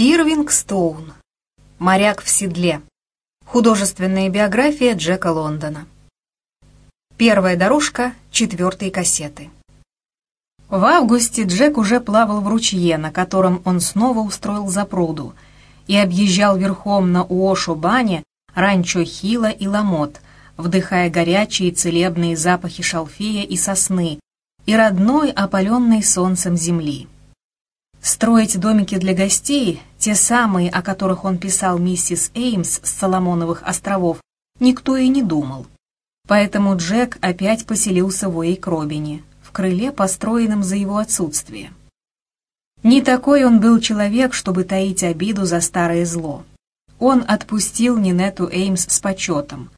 Ирвинг Стоун. Моряк в седле. Художественная биография Джека Лондона. Первая дорожка четвертой кассеты. В августе Джек уже плавал в ручье, на котором он снова устроил запруду, и объезжал верхом на Уошо-бане ранчо Хила и Ламот, вдыхая горячие целебные запахи шалфея и сосны и родной, опаленной солнцем земли. Строить домики для гостей, те самые, о которых он писал миссис Эймс с Соломоновых островов, никто и не думал. Поэтому Джек опять поселился в Уэйк-Робине, в крыле, построенном за его отсутствие. Не такой он был человек, чтобы таить обиду за старое зло. Он отпустил Нинету Эймс с почетом.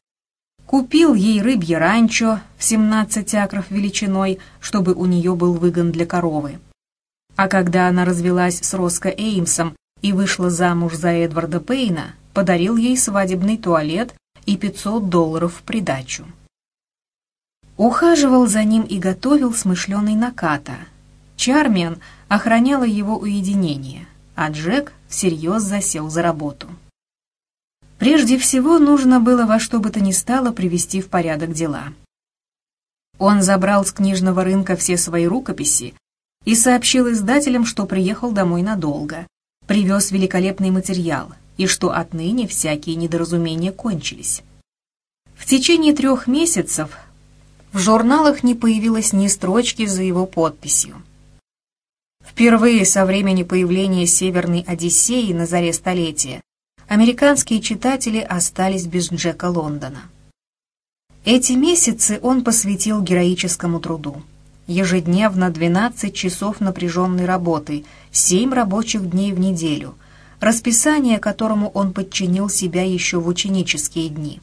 Купил ей рыбье ранчо в 17 акров величиной, чтобы у нее был выгон для коровы. А когда она развелась с Роско Эймсом и вышла замуж за Эдварда Пейна, подарил ей свадебный туалет и 500 долларов в придачу. Ухаживал за ним и готовил смышленый Наката. Чармиан охраняла его уединение, а Джек всерьез засел за работу. Прежде всего нужно было во что бы то ни стало привести в порядок дела. Он забрал с книжного рынка все свои рукописи и сообщил издателям, что приехал домой надолго, привез великолепный материал и что отныне всякие недоразумения кончились. В течение трех месяцев в журналах не появилось ни строчки за его подписью. Впервые со времени появления «Северной Одиссеи» на заре столетия американские читатели остались без Джека Лондона. Эти месяцы он посвятил героическому труду ежедневно 12 часов напряженной работы, 7 рабочих дней в неделю, расписание которому он подчинил себя еще в ученические дни.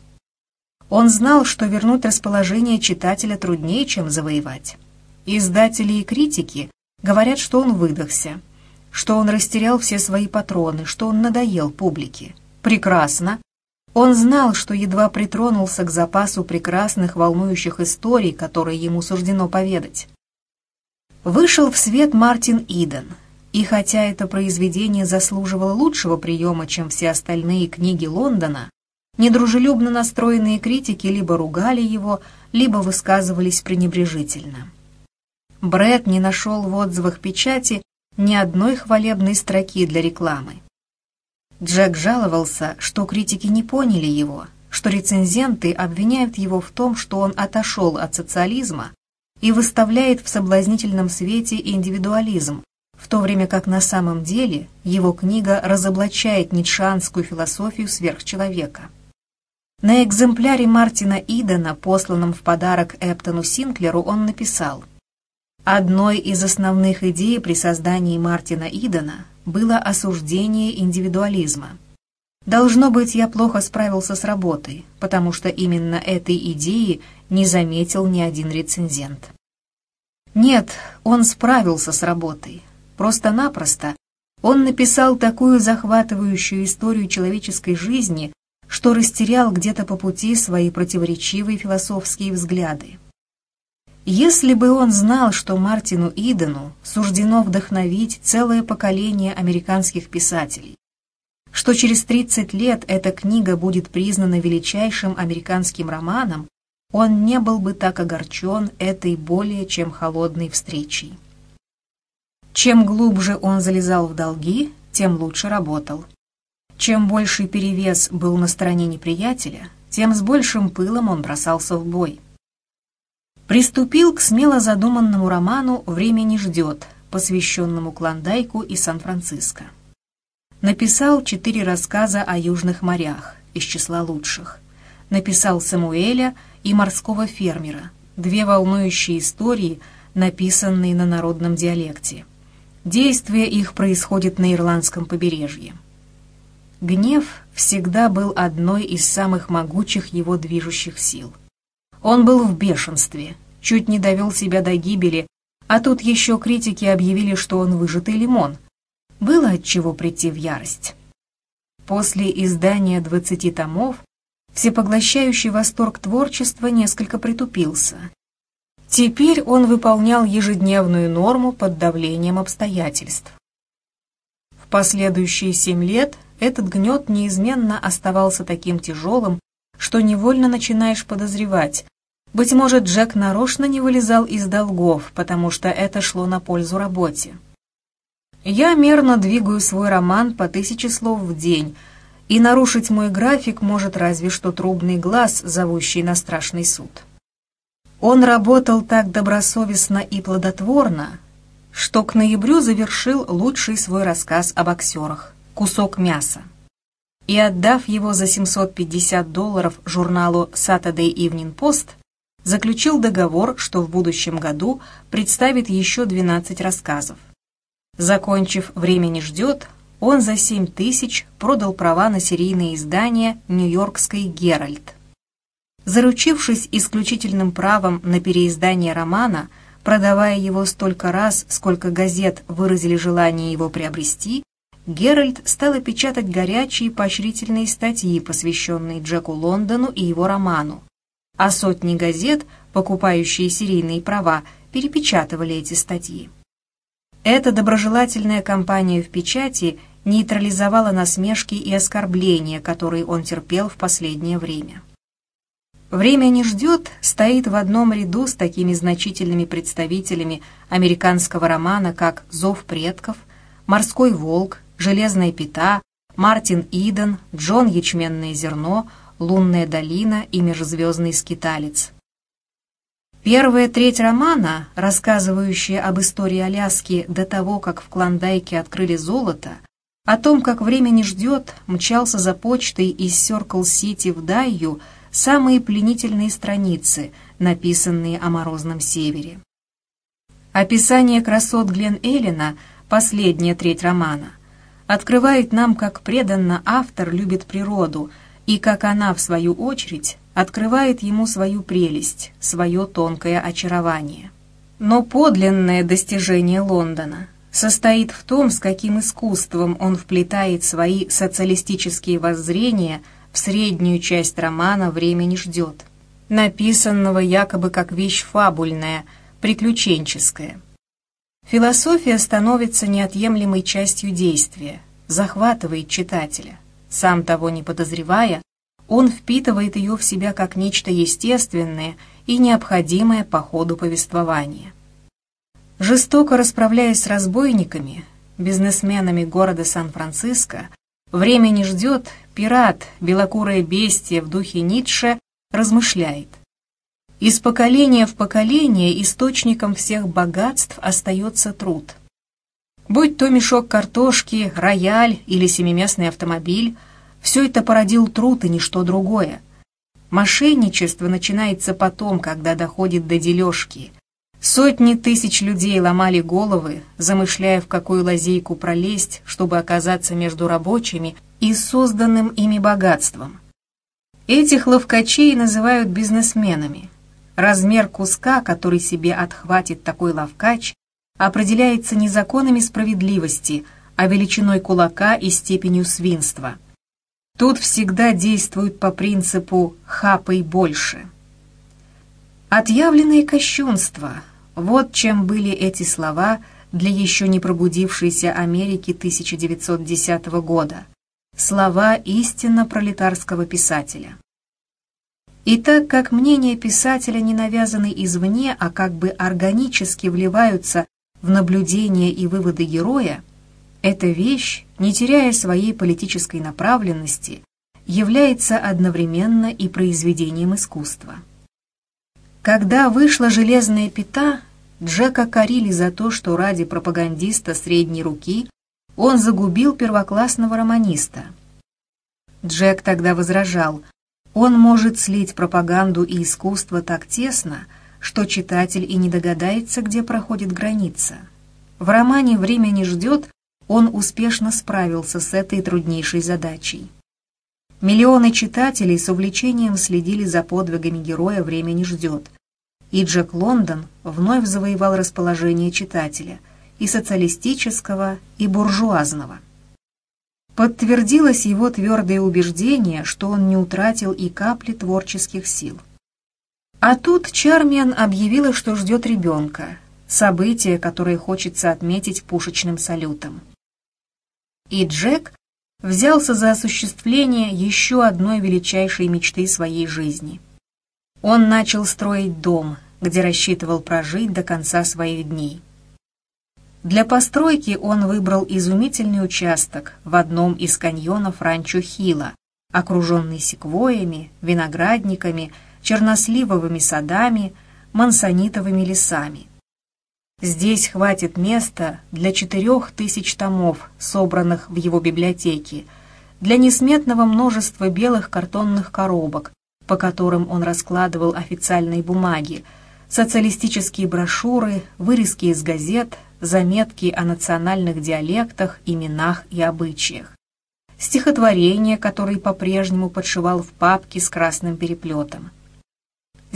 Он знал, что вернуть расположение читателя труднее, чем завоевать. Издатели и критики говорят, что он выдохся, что он растерял все свои патроны, что он надоел публике. Прекрасно. Он знал, что едва притронулся к запасу прекрасных волнующих историй, которые ему суждено поведать. Вышел в свет Мартин Иден, и хотя это произведение заслуживало лучшего приема, чем все остальные книги Лондона, недружелюбно настроенные критики либо ругали его, либо высказывались пренебрежительно. Брэд не нашел в отзывах печати ни одной хвалебной строки для рекламы. Джек жаловался, что критики не поняли его, что рецензенты обвиняют его в том, что он отошел от социализма и выставляет в соблазнительном свете индивидуализм, в то время как на самом деле его книга разоблачает ницшанскую философию сверхчеловека. На экземпляре Мартина Идена, посланном в подарок Эптону Синклеру, он написал «Одной из основных идей при создании Мартина Идена было осуждение индивидуализма. Должно быть, я плохо справился с работой, потому что именно этой идеи не заметил ни один рецензент. Нет, он справился с работой. Просто-напросто он написал такую захватывающую историю человеческой жизни, что растерял где-то по пути свои противоречивые философские взгляды. Если бы он знал, что Мартину Идену суждено вдохновить целое поколение американских писателей, что через 30 лет эта книга будет признана величайшим американским романом, он не был бы так огорчен этой более чем холодной встречей. Чем глубже он залезал в долги, тем лучше работал. Чем больший перевес был на стороне неприятеля, тем с большим пылом он бросался в бой. Приступил к смело задуманному роману «Время не ждет», посвященному Клондайку и Сан-Франциско. Написал четыре рассказа о южных морях, из числа лучших. Написал Самуэля и морского фермера, две волнующие истории, написанные на народном диалекте. Действие их происходит на ирландском побережье. Гнев всегда был одной из самых могучих его движущих сил. Он был в бешенстве, чуть не довел себя до гибели, а тут еще критики объявили, что он выжатый лимон – было от чего прийти в ярость. После издания двадцати томов всепоглощающий восторг творчества несколько притупился. Теперь он выполнял ежедневную норму под давлением обстоятельств. В последующие семь лет этот гнет неизменно оставался таким тяжелым, что невольно начинаешь подозревать. Быть может, Джек нарочно не вылезал из долгов, потому что это шло на пользу работе. Я мерно двигаю свой роман по тысяче слов в день, и нарушить мой график может разве что трубный глаз, зовущий на страшный суд. Он работал так добросовестно и плодотворно, что к ноябрю завершил лучший свой рассказ о боксерах «Кусок мяса». И отдав его за 750 долларов журналу Saturday Evening Post, заключил договор, что в будущем году представит еще 12 рассказов. Закончив «Время не ждет», он за 7 тысяч продал права на серийное издание «Нью-Йоркской Геральт». Заручившись исключительным правом на переиздание романа, продавая его столько раз, сколько газет выразили желание его приобрести, Геральт стала печатать горячие поощрительные статьи, посвященные Джеку Лондону и его роману, а сотни газет, покупающие серийные права, перепечатывали эти статьи. Эта доброжелательная кампания в печати нейтрализовала насмешки и оскорбления, которые он терпел в последнее время. «Время не ждет» стоит в одном ряду с такими значительными представителями американского романа, как «Зов предков», «Морской волк», «Железная пята», «Мартин Иден», «Джон Ячменное зерно», «Лунная долина» и «Межзвездный скиталец». Первая треть романа, рассказывающая об истории Аляски до того, как в Клондайке открыли золото, о том, как время не ждет, мчался за почтой из Сёркл-Сити в Дайю самые пленительные страницы, написанные о морозном севере. Описание красот Глен Эллина, последняя треть романа, открывает нам, как преданно автор любит природу и как она, в свою очередь, открывает ему свою прелесть, свое тонкое очарование. Но подлинное достижение Лондона состоит в том, с каким искусством он вплетает свои социалистические воззрения в среднюю часть романа «Время не ждет», написанного якобы как вещь фабульная, приключенческая. Философия становится неотъемлемой частью действия, захватывает читателя. Сам того не подозревая, он впитывает ее в себя как нечто естественное и необходимое по ходу повествования. Жестоко расправляясь с разбойниками, бизнесменами города Сан-Франциско, время не ждет, пират, белокурое бестие в духе Ницше размышляет. Из поколения в поколение источником всех богатств остается труд. Будь то мешок картошки, рояль или семиместный автомобиль, все это породил труд и ничто другое. Мошенничество начинается потом, когда доходит до дележки. Сотни тысяч людей ломали головы, замышляя, в какую лазейку пролезть, чтобы оказаться между рабочими и созданным ими богатством. Этих ловкачей называют бизнесменами. Размер куска, который себе отхватит такой ловкач, определяется не законами справедливости, а величиной кулака и степенью свинства – Тут всегда действуют по принципу «хапай больше». Отъявленное кощунство – вот чем были эти слова для еще не пробудившейся Америки 1910 года. Слова истинно пролетарского писателя. И так как мнения писателя не навязаны извне, а как бы органически вливаются в наблюдения и выводы героя, эта вещь, не теряя своей политической направленности, является одновременно и произведением искусства. Когда вышла «Железная пята», Джека корили за то, что ради пропагандиста средней руки он загубил первоклассного романиста. Джек тогда возражал, он может слить пропаганду и искусство так тесно, что читатель и не догадается, где проходит граница. В романе «Время не ждет» он успешно справился с этой труднейшей задачей. Миллионы читателей с увлечением следили за подвигами героя «Время не ждет», и Джек Лондон вновь завоевал расположение читателя, и социалистического, и буржуазного. Подтвердилось его твердое убеждение, что он не утратил и капли творческих сил. А тут Чармиан объявила, что ждет ребенка, событие, которое хочется отметить пушечным салютом. И Джек взялся за осуществление еще одной величайшей мечты своей жизни. Он начал строить дом, где рассчитывал прожить до конца своих дней. Для постройки он выбрал изумительный участок в одном из каньонов ранчо Хила, окруженный секвоями, виноградниками, черносливовыми садами, мансонитовыми лесами. Здесь хватит места для четырех тысяч томов, собранных в его библиотеке, для несметного множества белых картонных коробок, по которым он раскладывал официальные бумаги, социалистические брошюры, вырезки из газет, заметки о национальных диалектах, именах и обычаях. Стихотворения, которые по-прежнему подшивал в папке с красным переплетом.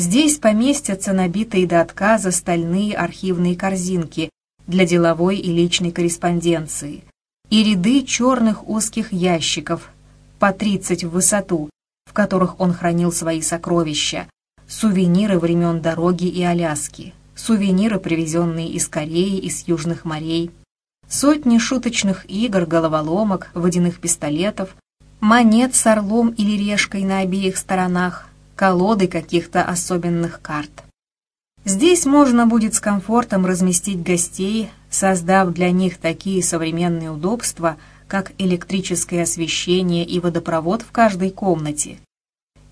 Здесь поместятся набитые до отказа стальные архивные корзинки для деловой и личной корреспонденции и ряды черных узких ящиков по 30 в высоту, в которых он хранил свои сокровища, сувениры времен дороги и Аляски, сувениры, привезенные из Кореи и с южных морей, сотни шуточных игр, головоломок, водяных пистолетов, монет с орлом или решкой на обеих сторонах, колоды каких-то особенных карт. Здесь можно будет с комфортом разместить гостей, создав для них такие современные удобства, как электрическое освещение и водопровод в каждой комнате,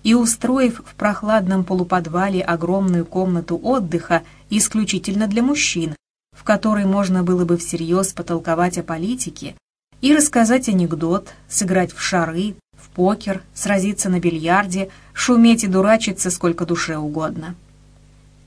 и устроив в прохладном полуподвале огромную комнату отдыха исключительно для мужчин, в которой можно было бы всерьез потолковать о политике и рассказать анекдот, сыграть в шары, в покер, сразиться на бильярде, шуметь и дурачиться сколько душе угодно.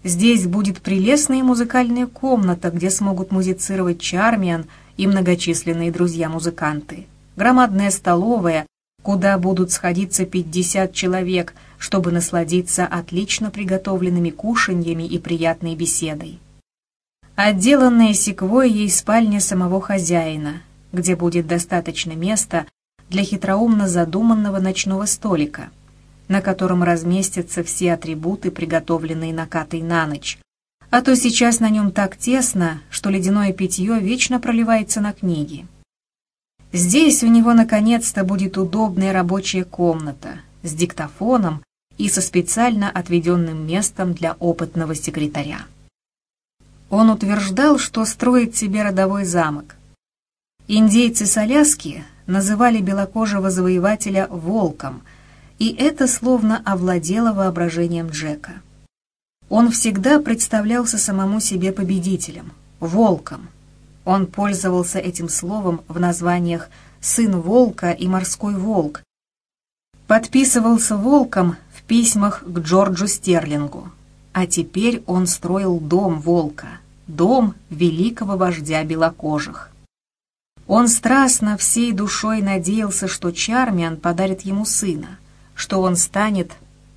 Здесь будет прелестная музыкальная комната, где смогут музицировать Чармиан и многочисленные друзья-музыканты. Громадная столовая, куда будут сходиться 50 человек, чтобы насладиться отлично приготовленными кушаньями и приятной беседой. Отделанная секвойей спальня самого хозяина, где будет достаточно места для хитроумно задуманного ночного столика, на котором разместятся все атрибуты, приготовленные накатой на ночь, а то сейчас на нем так тесно, что ледяное питье вечно проливается на книги. Здесь у него наконец-то будет удобная рабочая комната с диктофоном и со специально отведенным местом для опытного секретаря. Он утверждал, что строит себе родовой замок. Индейцы с Аляски называли белокожего завоевателя «волком», и это словно овладело воображением Джека. Он всегда представлялся самому себе победителем, волком, он пользовался этим словом в названиях «сын волка» и «морской волк». Подписывался волком в письмах к Джорджу Стерлингу. А теперь он строил дом волка, дом великого вождя белокожих. Он страстно всей душой надеялся, что Чармиан подарит ему сына, что он станет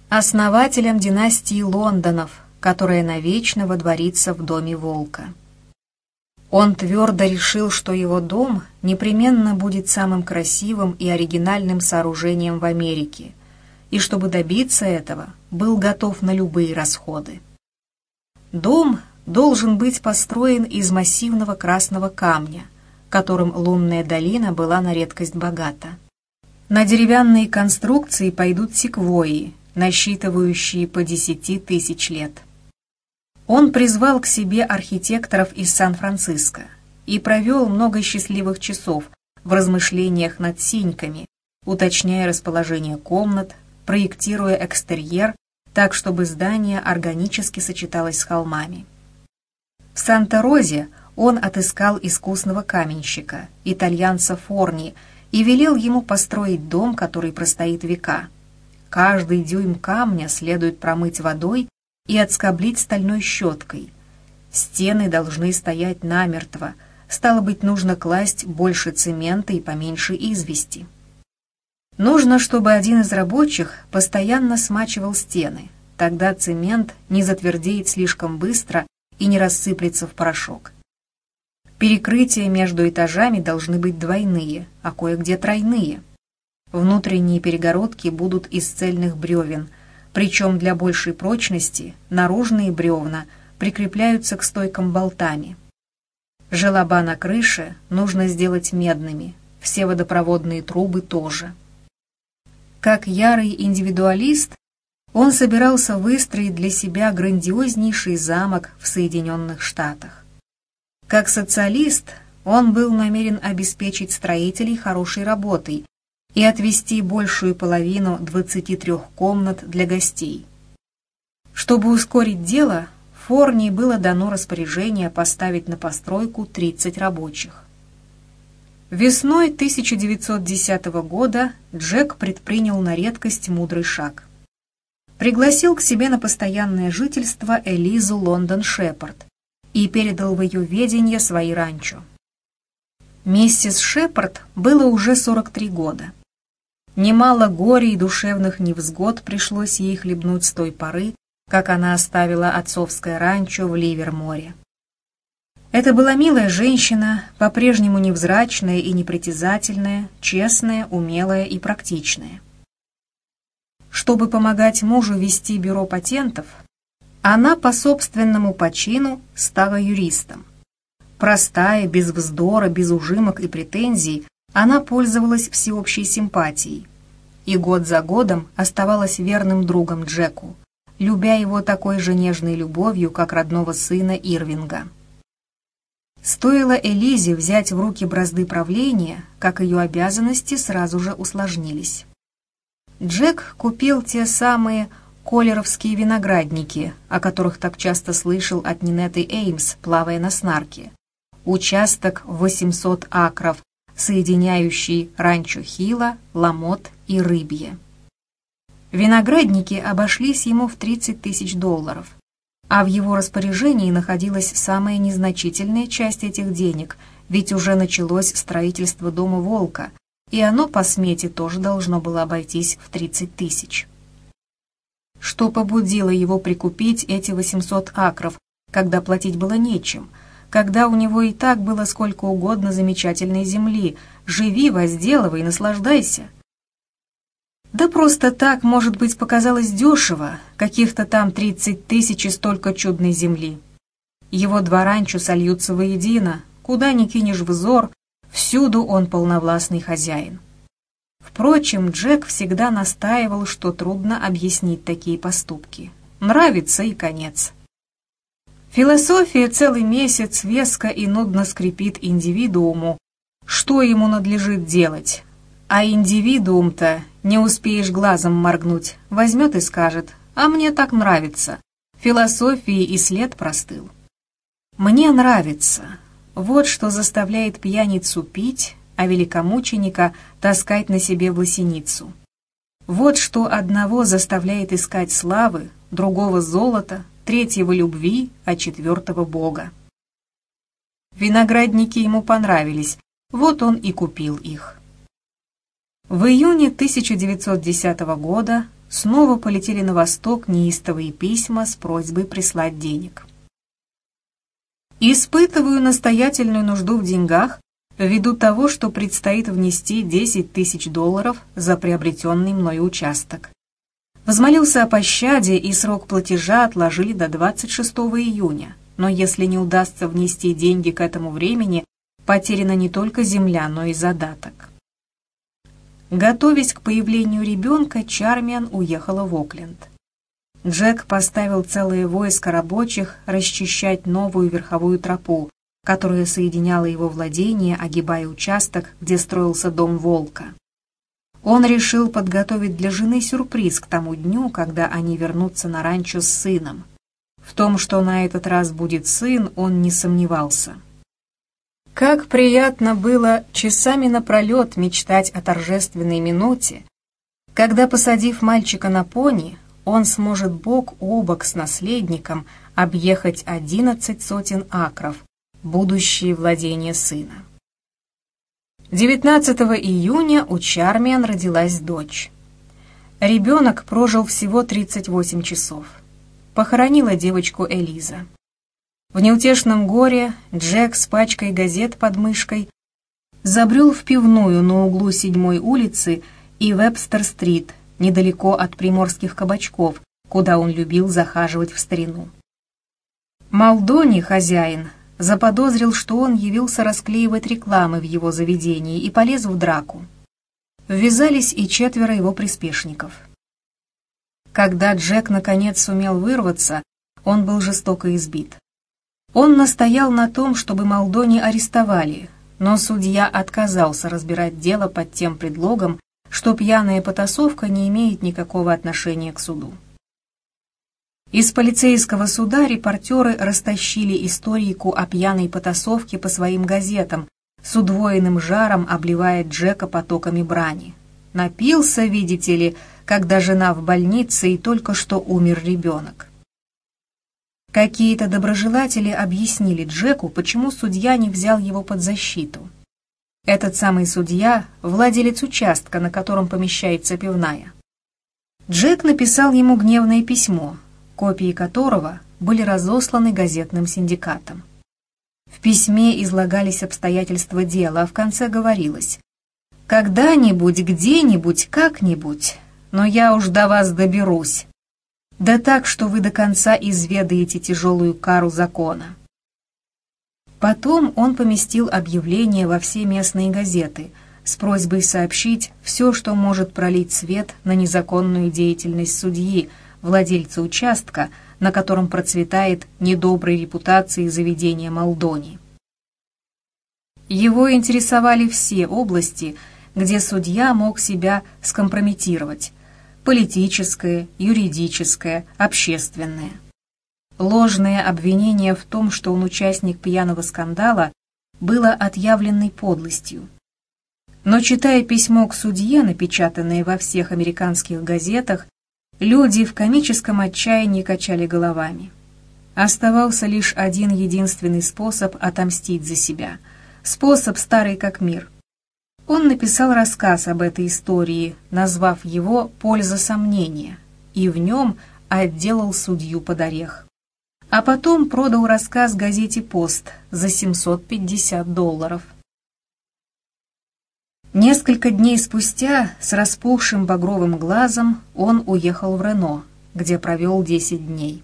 основателем династии Лондонов, которая навечно водворится в доме волка. Он твердо решил, что его дом непременно будет самым красивым и оригинальным сооружением в Америке, и чтобы добиться этого, был готов на любые расходы. Дом должен быть построен из массивного красного камня, которым лунная долина была на редкость богата. На деревянные конструкции пойдут секвои, насчитывающие по десяти тысяч лет. Он призвал к себе архитекторов из Сан-Франциско и провел много счастливых часов в размышлениях над синьками, уточняя расположение комнат, проектируя экстерьер так, чтобы здание органически сочеталось с холмами. В Санта-Розе он отыскал искусного каменщика, итальянца Форни, и велел ему построить дом, который простоит века. Каждый дюйм камня следует промыть водой и отскоблить стальной щеткой. Стены должны стоять намертво, стало быть, нужно класть больше цемента и поменьше извести. Нужно, чтобы один из рабочих постоянно смачивал стены, тогда цемент не затвердеет слишком быстро и не рассыплется в порошок. Перекрытия между этажами должны быть двойные, а кое-где тройные. Внутренние перегородки будут из цельных бревен – причем для большей прочности наружные бревна прикрепляются к стойкам болтами. Желоба на крыше нужно сделать медными, все водопроводные трубы тоже. Как ярый индивидуалист, он собирался выстроить для себя грандиознейший замок в Соединенных Штатах. Как социалист, он был намерен обеспечить строителей хорошей работой и отвести большую половину 23 комнат для гостей. Чтобы ускорить дело, Форни было дано распоряжение поставить на постройку 30 рабочих. Весной 1910 года Джек предпринял на редкость мудрый шаг. Пригласил к себе на постоянное жительство Элизу Лондон Шепард и передал в ее ведение свои ранчо. Миссис Шепард было уже 43 года. Немало горя и душевных невзгод пришлось ей хлебнуть с той поры, как она оставила отцовское ранчо в Ливерморе. Это была милая женщина, по-прежнему невзрачная и непритязательная, честная, умелая и практичная. Чтобы помогать мужу вести бюро патентов, она по собственному почину стала юристом. Простая, без вздора, без ужимок и претензий, она пользовалась всеобщей симпатией. И год за годом оставалась верным другом Джеку, любя его такой же нежной любовью, как родного сына Ирвинга. Стоило Элизе взять в руки бразды правления, как ее обязанности сразу же усложнились. Джек купил те самые колеровские виноградники, о которых так часто слышал от Нинеты Эймс, плавая на снарке. Участок в 800 акров, соединяющий ранчо Хила, Ламот и Рыбье. Виноградники обошлись ему в 30 тысяч долларов, а в его распоряжении находилась самая незначительная часть этих денег, ведь уже началось строительство дома «Волка», и оно по смете тоже должно было обойтись в 30 тысяч. Что побудило его прикупить эти 800 акров, когда платить было нечем, когда у него и так было сколько угодно замечательной земли, живи, возделывай, наслаждайся. Да просто так, может быть, показалось дешево, каких-то там тридцать тысяч и столько чудной земли. Его два ранчо сольются воедино, куда ни кинешь взор, всюду он полновластный хозяин. Впрочем, Джек всегда настаивал, что трудно объяснить такие поступки. Нравится и конец. Философия целый месяц веско и нудно скрипит индивидууму, что ему надлежит делать, а индивидуум-то, не успеешь глазом моргнуть, возьмет и скажет, а мне так нравится. Философии и след простыл. Мне нравится. Вот что заставляет пьяницу пить, а великомученика таскать на себе власеницу. Вот что одного заставляет искать славы, другого золота, третьего любви, а четвертого Бога. Виноградники ему понравились, вот он и купил их. В июне 1910 года снова полетели на восток неистовые письма с просьбой прислать денег. Испытываю настоятельную нужду в деньгах ввиду того, что предстоит внести 10 тысяч долларов за приобретенный мною участок. Возмолился о пощаде, и срок платежа отложили до 26 июня. Но если не удастся внести деньги к этому времени, потеряна не только земля, но и задаток. Готовясь к появлению ребенка, Чармиан уехала в Окленд. Джек поставил целое войско рабочих расчищать новую верховую тропу, которая соединяла его владение, огибая участок, где строился дом Волка. Он решил подготовить для жены сюрприз к тому дню, когда они вернутся на ранчо с сыном. В том, что на этот раз будет сын, он не сомневался. Как приятно было часами напролет мечтать о торжественной минуте, когда, посадив мальчика на пони, он сможет бок о бок с наследником объехать одиннадцать сотен акров, будущее владение сына. 19 июня у Чармиан родилась дочь. Ребенок прожил всего 38 часов. Похоронила девочку Элиза. В неутешном горе Джек с пачкой газет под мышкой забрел в пивную на углу седьмой улицы и Вебстер-стрит, недалеко от приморских кабачков, куда он любил захаживать в старину. Малдони, хозяин, заподозрил, что он явился расклеивать рекламы в его заведении и полез в драку. Ввязались и четверо его приспешников. Когда Джек наконец сумел вырваться, он был жестоко избит. Он настоял на том, чтобы Малдони арестовали, но судья отказался разбирать дело под тем предлогом, что пьяная потасовка не имеет никакого отношения к суду. Из полицейского суда репортеры растащили историку о пьяной потасовке по своим газетам, с удвоенным жаром обливая Джека потоками брани. Напился, видите ли, когда жена в больнице и только что умер ребенок. Какие-то доброжелатели объяснили Джеку, почему судья не взял его под защиту. Этот самый судья – владелец участка, на котором помещается пивная. Джек написал ему гневное письмо, копии которого были разосланы газетным синдикатом. В письме излагались обстоятельства дела, а в конце говорилось «Когда-нибудь, где-нибудь, как-нибудь, но я уж до вас доберусь. Да так, что вы до конца изведаете тяжелую кару закона». Потом он поместил объявление во все местные газеты с просьбой сообщить все, что может пролить свет на незаконную деятельность судьи, владельца участка, на котором процветает недоброй репутацией заведения Молдони. Его интересовали все области, где судья мог себя скомпрометировать – политическое, юридическое, общественное. Ложное обвинение в том, что он участник пьяного скандала, было отъявленной подлостью. Но читая письмо к судье, напечатанное во всех американских газетах, Люди в комическом отчаянии качали головами. Оставался лишь один единственный способ отомстить за себя. Способ старый как мир. Он написал рассказ об этой истории, назвав его «Польза сомнения», и в нем отделал судью под орех. А потом продал рассказ газете «Пост» за 750 долларов. Несколько дней спустя с распухшим багровым глазом он уехал в Рено, где провел 10 дней.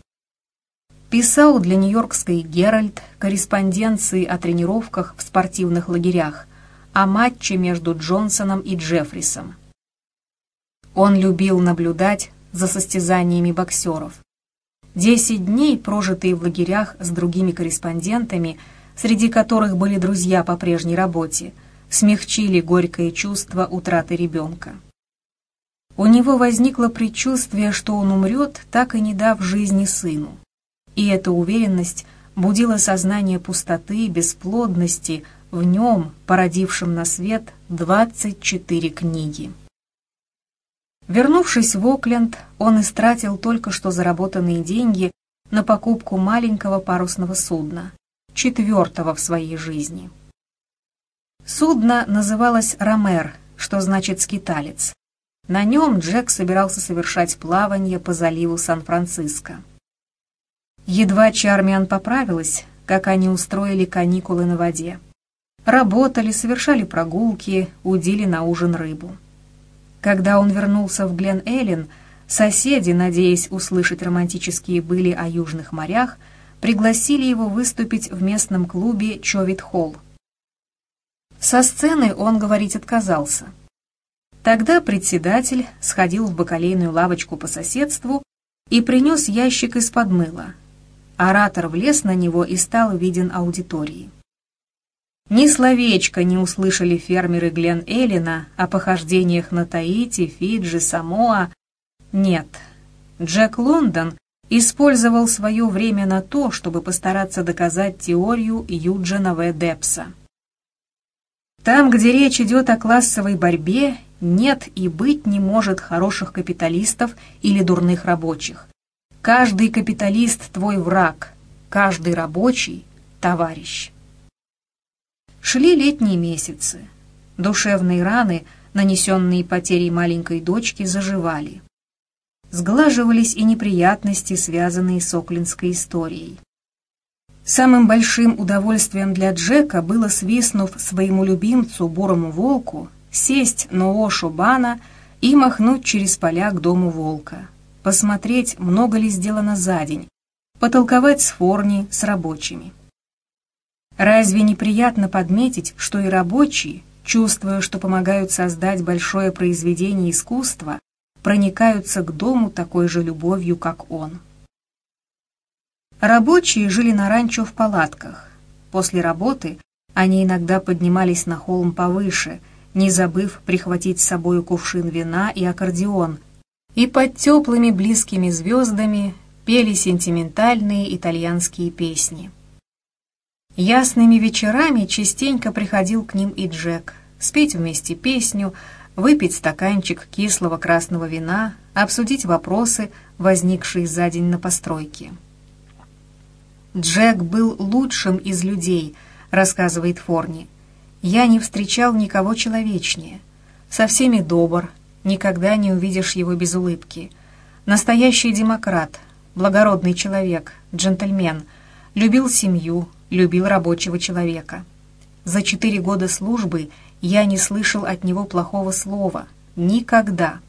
Писал для нью-йоркской «Геральт» корреспонденции о тренировках в спортивных лагерях, о матче между Джонсоном и Джеффрисом. Он любил наблюдать за состязаниями боксеров. Десять дней, прожитые в лагерях с другими корреспондентами, среди которых были друзья по прежней работе – смягчили горькое чувство утраты ребенка. У него возникло предчувствие, что он умрет, так и не дав жизни сыну. И эта уверенность будила сознание пустоты, бесплодности в нем, породившем на свет 24 книги. Вернувшись в Окленд, он истратил только что заработанные деньги на покупку маленького парусного судна, четвертого в своей жизни. Судно называлось «Ромер», что значит «скиталец». На нем Джек собирался совершать плавание по заливу Сан-Франциско. Едва Чармиан поправилась, как они устроили каникулы на воде. Работали, совершали прогулки, удили на ужин рыбу. Когда он вернулся в Глен-Эллен, соседи, надеясь услышать романтические были о южных морях, пригласили его выступить в местном клубе Човит-Холл. Со сцены он говорить отказался. Тогда председатель сходил в бакалейную лавочку по соседству и принес ящик из-под мыла. Оратор влез на него и стал виден аудитории. Ни словечко не услышали фермеры Глен Эллина о похождениях на Таити, Фиджи, Самоа. Нет, Джек Лондон использовал свое время на то, чтобы постараться доказать теорию Юджина В. Депса. Там, где речь идет о классовой борьбе, нет и быть не может хороших капиталистов или дурных рабочих. Каждый капиталист – твой враг, каждый рабочий – товарищ. Шли летние месяцы. Душевные раны, нанесенные потерей маленькой дочки, заживали. Сглаживались и неприятности, связанные с Оклинской историей. Самым большим удовольствием для Джека было, свистнув своему любимцу, бурому волку, сесть на ошу бана и махнуть через поля к дому волка, посмотреть, много ли сделано за день, потолковать с Форни, с рабочими. Разве неприятно подметить, что и рабочие, чувствуя, что помогают создать большое произведение искусства, проникаются к дому такой же любовью, как он? Рабочие жили на ранчо в палатках. После работы они иногда поднимались на холм повыше, не забыв прихватить с собой кувшин вина и аккордеон, и под теплыми близкими звездами пели сентиментальные итальянские песни. Ясными вечерами частенько приходил к ним и Джек, спеть вместе песню, выпить стаканчик кислого красного вина, обсудить вопросы, возникшие за день на постройке. «Джек был лучшим из людей», — рассказывает Форни. «Я не встречал никого человечнее. Со всеми добр, никогда не увидишь его без улыбки. Настоящий демократ, благородный человек, джентльмен, любил семью, любил рабочего человека. За четыре года службы я не слышал от него плохого слова. Никогда.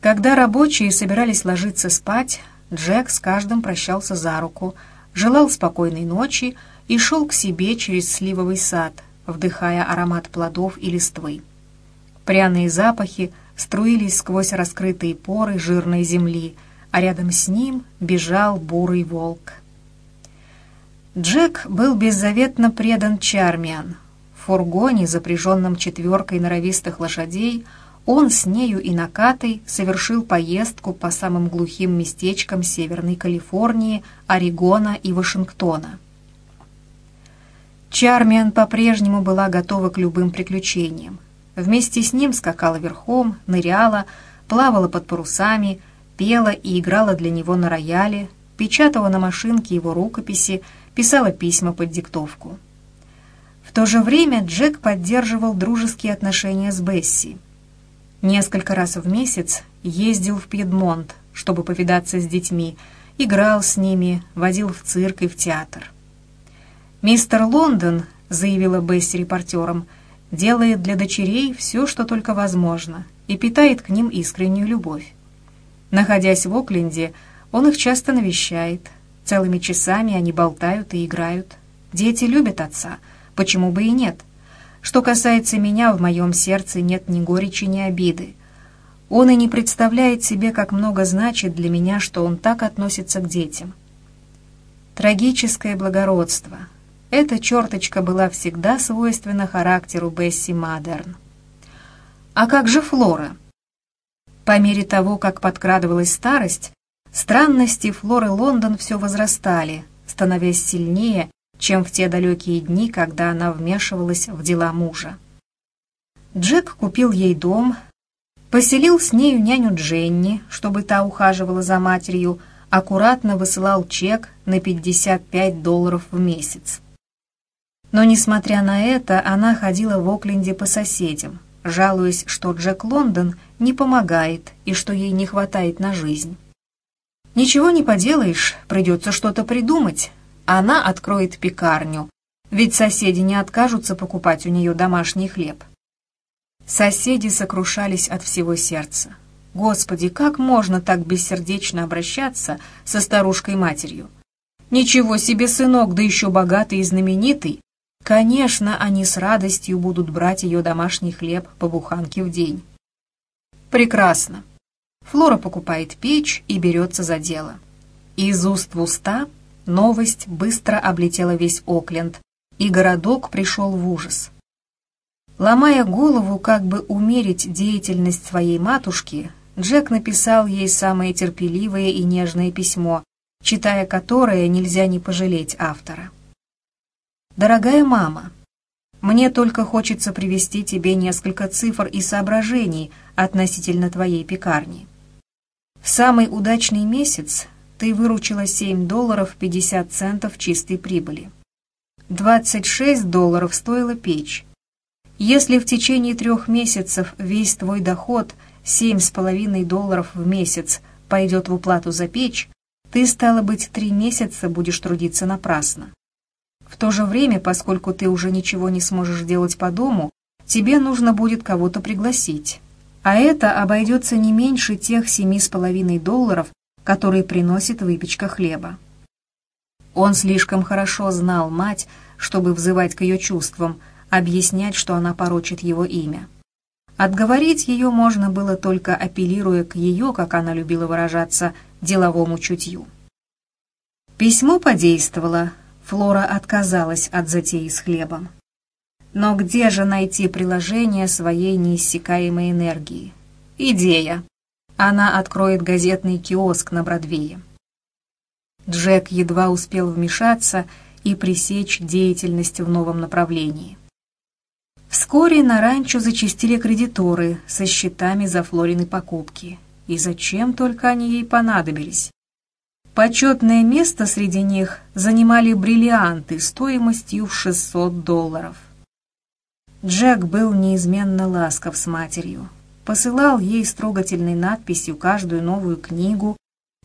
Когда рабочие собирались ложиться спать, Джек с каждым прощался за руку, желал спокойной ночи и шел к себе через сливовый сад, вдыхая аромат плодов и листвы. Пряные запахи струились сквозь раскрытые поры жирной земли, а рядом с ним бежал бурый волк. Джек был беззаветно предан Чармиан. В фургоне, запряженном четверкой норовистых лошадей, он с нею и Накатой совершил поездку по самым глухим местечкам Северной Калифорнии, Орегона и Вашингтона. Чармиан по-прежнему была готова к любым приключениям. Вместе с ним скакала верхом, ныряла, плавала под парусами, пела и играла для него на рояле, печатала на машинке его рукописи, писала письма под диктовку. В то же время Джек поддерживал дружеские отношения с Бесси. Несколько раз в месяц ездил в Пьедмонт, чтобы повидаться с детьми, играл с ними, водил в цирк и в театр. «Мистер Лондон», — заявила Бесси репортерам, — «делает для дочерей все, что только возможно, и питает к ним искреннюю любовь. Находясь в Окленде, он их часто навещает. Целыми часами они болтают и играют. Дети любят отца, почему бы и нет?» Что касается меня, в моем сердце нет ни горечи, ни обиды. Он и не представляет себе, как много значит для меня, что он так относится к детям. Трагическое благородство. Эта черточка была всегда свойственна характеру Бесси Мадерн. А как же Флора? По мере того, как подкрадывалась старость, странности Флоры Лондон все возрастали, становясь сильнее чем в те далекие дни, когда она вмешивалась в дела мужа. Джек купил ей дом, поселил с нею няню Дженни, чтобы та ухаживала за матерью, аккуратно высылал чек на 55 долларов в месяц. Но, несмотря на это, она ходила в Окленде по соседям, жалуясь, что Джек Лондон не помогает и что ей не хватает на жизнь. «Ничего не поделаешь, придется что-то придумать», она откроет пекарню, ведь соседи не откажутся покупать у нее домашний хлеб. Соседи сокрушались от всего сердца. Господи, как можно так бессердечно обращаться со старушкой-матерью? Ничего себе, сынок, да еще богатый и знаменитый. Конечно, они с радостью будут брать ее домашний хлеб по буханке в день. Прекрасно. Флора покупает печь и берется за дело. Из уст в уста Новость быстро облетела весь Окленд, и городок пришел в ужас. Ломая голову, как бы умерить деятельность своей матушки, Джек написал ей самое терпеливое и нежное письмо, читая которое нельзя не пожалеть автора. «Дорогая мама, мне только хочется привести тебе несколько цифр и соображений относительно твоей пекарни. В самый удачный месяц ты выручила 7 долларов 50 центов чистой прибыли. 26 долларов стоила печь. Если в течение трех месяцев весь твой доход, 7,5 долларов в месяц, пойдет в уплату за печь, ты, стало быть, три месяца будешь трудиться напрасно. В то же время, поскольку ты уже ничего не сможешь делать по дому, тебе нужно будет кого-то пригласить. А это обойдется не меньше тех 7,5 долларов, который приносит выпечка хлеба. Он слишком хорошо знал мать, чтобы взывать к ее чувствам, объяснять, что она порочит его имя. Отговорить ее можно было только апеллируя к ее, как она любила выражаться, деловому чутью. Письмо подействовало, Флора отказалась от затеи с хлебом. Но где же найти приложение своей неиссякаемой энергии? Идея. Она откроет газетный киоск на Бродвее. Джек едва успел вмешаться и пресечь деятельность в новом направлении. Вскоре на ранчо зачастили кредиторы со счетами за Флорины покупки. И зачем только они ей понадобились? Почетное место среди них занимали бриллианты стоимостью в 600 долларов. Джек был неизменно ласков с матерью, посылал ей с надписью каждую новую книгу,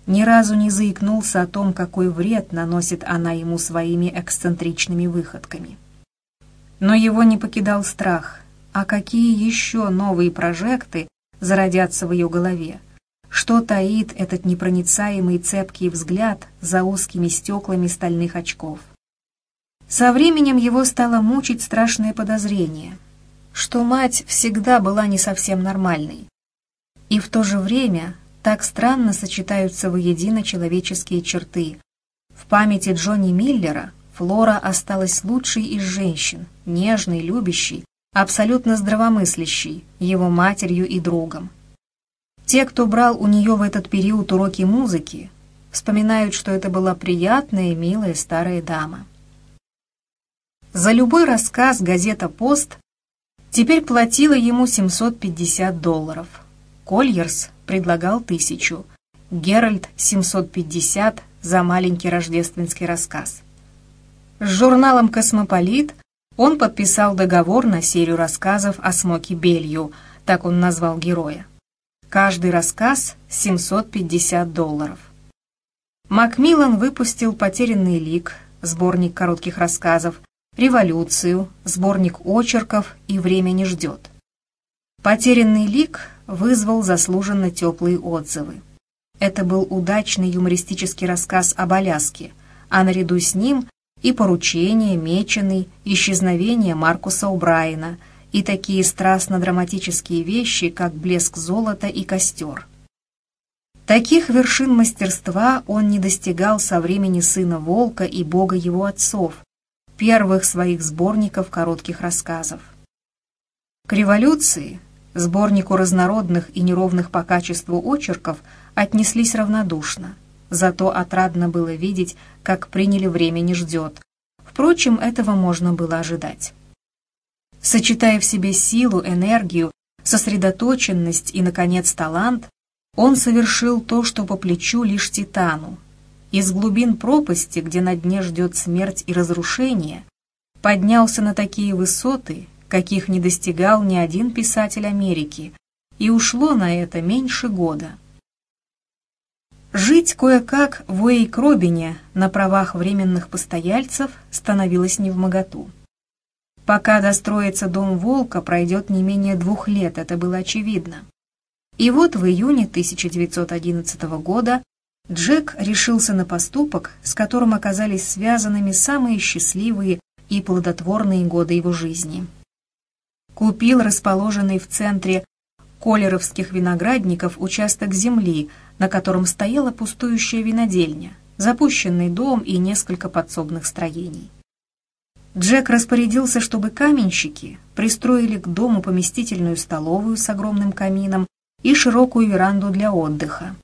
ни разу не заикнулся о том, какой вред наносит она ему своими эксцентричными выходками. Но его не покидал страх, а какие еще новые прожекты зародятся в ее голове, что таит этот непроницаемый цепкий взгляд за узкими стеклами стальных очков? Со временем его стало мучить страшное подозрение, что мать всегда была не совсем нормальной. И в то же время так странно сочетаются воедино человеческие черты. В памяти Джонни Миллера Флора осталась лучшей из женщин, нежной, любящей, абсолютно здравомыслящей, его матерью и другом. Те, кто брал у нее в этот период уроки музыки, вспоминают, что это была приятная и милая старая дама. За любой рассказ газета «Пост» теперь платила ему 750 долларов. Кольерс предлагал тысячу, Геральт — 750 за маленький рождественский рассказ. С журналом «Космополит» он подписал договор на серию рассказов о Смоке Белью, так он назвал героя. Каждый рассказ 750 долларов. Макмиллан выпустил «Потерянный лик», сборник коротких рассказов, «Революцию», сборник очерков и «Время не ждет». «Потерянный лик» вызвал заслуженно теплые отзывы. Это был удачный юмористический рассказ об Аляске, а наряду с ним и «Поручение», «Меченый», «Исчезновение» Маркуса Убрайена – и такие страстно-драматические вещи, как блеск золота и костер. Таких вершин мастерства он не достигал со времени «Сына Волка» и «Бога его отцов», первых своих сборников коротких рассказов. К революции, сборнику разнородных и неровных по качеству очерков, отнеслись равнодушно, зато отрадно было видеть, как приняли «Время не ждет». Впрочем, этого можно было ожидать. Сочетая в себе силу, энергию, сосредоточенность и, наконец, талант, он совершил то, что по плечу лишь Титану. Из глубин пропасти, где на дне ждет смерть и разрушение, поднялся на такие высоты, каких не достигал ни один писатель Америки, и ушло на это меньше года. Жить кое-как в Уэйк-Робине на правах временных постояльцев становилось невмоготу. Пока достроится дом Волка, пройдет не менее двух лет, это было очевидно. И вот в июне 1911 года Джек решился на поступок, с которым оказались связанными самые счастливые и плодотворные годы его жизни. Купил расположенный в центре колеровских виноградников участок земли, на котором стояла пустующая винодельня, запущенный дом и несколько подсобных строений. Джек распорядился, чтобы каменщики пристроили к дому поместительную столовую с огромным камином и широкую веранду для отдыха.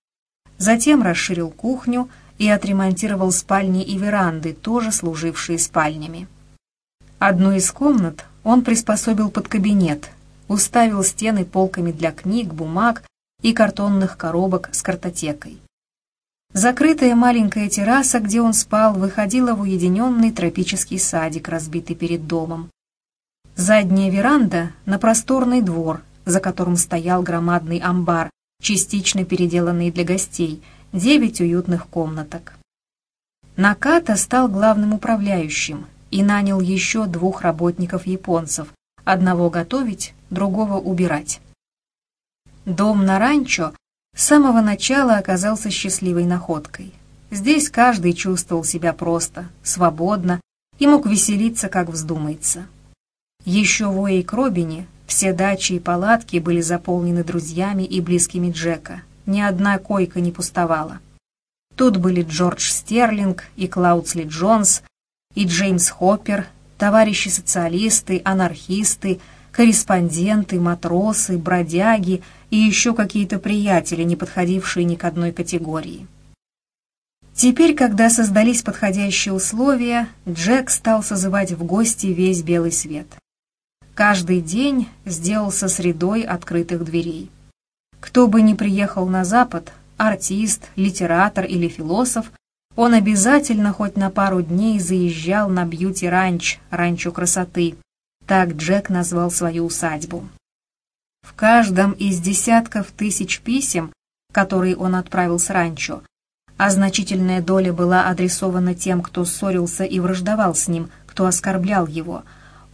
Затем расширил кухню и отремонтировал спальни и веранды, тоже служившие спальнями. Одну из комнат он приспособил под кабинет, уставил стены полками для книг, бумаг и картонных коробок с картотекой. Закрытая маленькая терраса, где он спал, выходила в уединенный тропический садик, разбитый перед домом. Задняя веранда на просторный двор, за которым стоял громадный амбар, частично переделанный для гостей, девять уютных комнаток. Наката стал главным управляющим и нанял еще двух работников-японцев, одного готовить, другого убирать. Дом на ранчо с самого начала оказался счастливой находкой. Здесь каждый чувствовал себя просто, свободно и мог веселиться, как вздумается. Еще в Уэйк-Робине все дачи и палатки были заполнены друзьями и близкими Джека. Ни одна койка не пустовала. Тут были Джордж Стерлинг и Клаудсли Джонс, и Джеймс Хоппер, товарищи-социалисты, анархисты, корреспонденты, матросы, бродяги и еще какие-то приятели, не подходившие ни к одной категории. Теперь, когда создались подходящие условия, Джек стал созывать в гости весь белый свет. Каждый день сделался средой открытых дверей. Кто бы ни приехал на Запад, артист, литератор или философ, он обязательно хоть на пару дней заезжал на бьюти-ранч, ранчо красоты. Так Джек назвал свою усадьбу. В каждом из десятков тысяч писем, которые он отправил с ранчо, а значительная доля была адресована тем, кто ссорился и враждовал с ним, кто оскорблял его.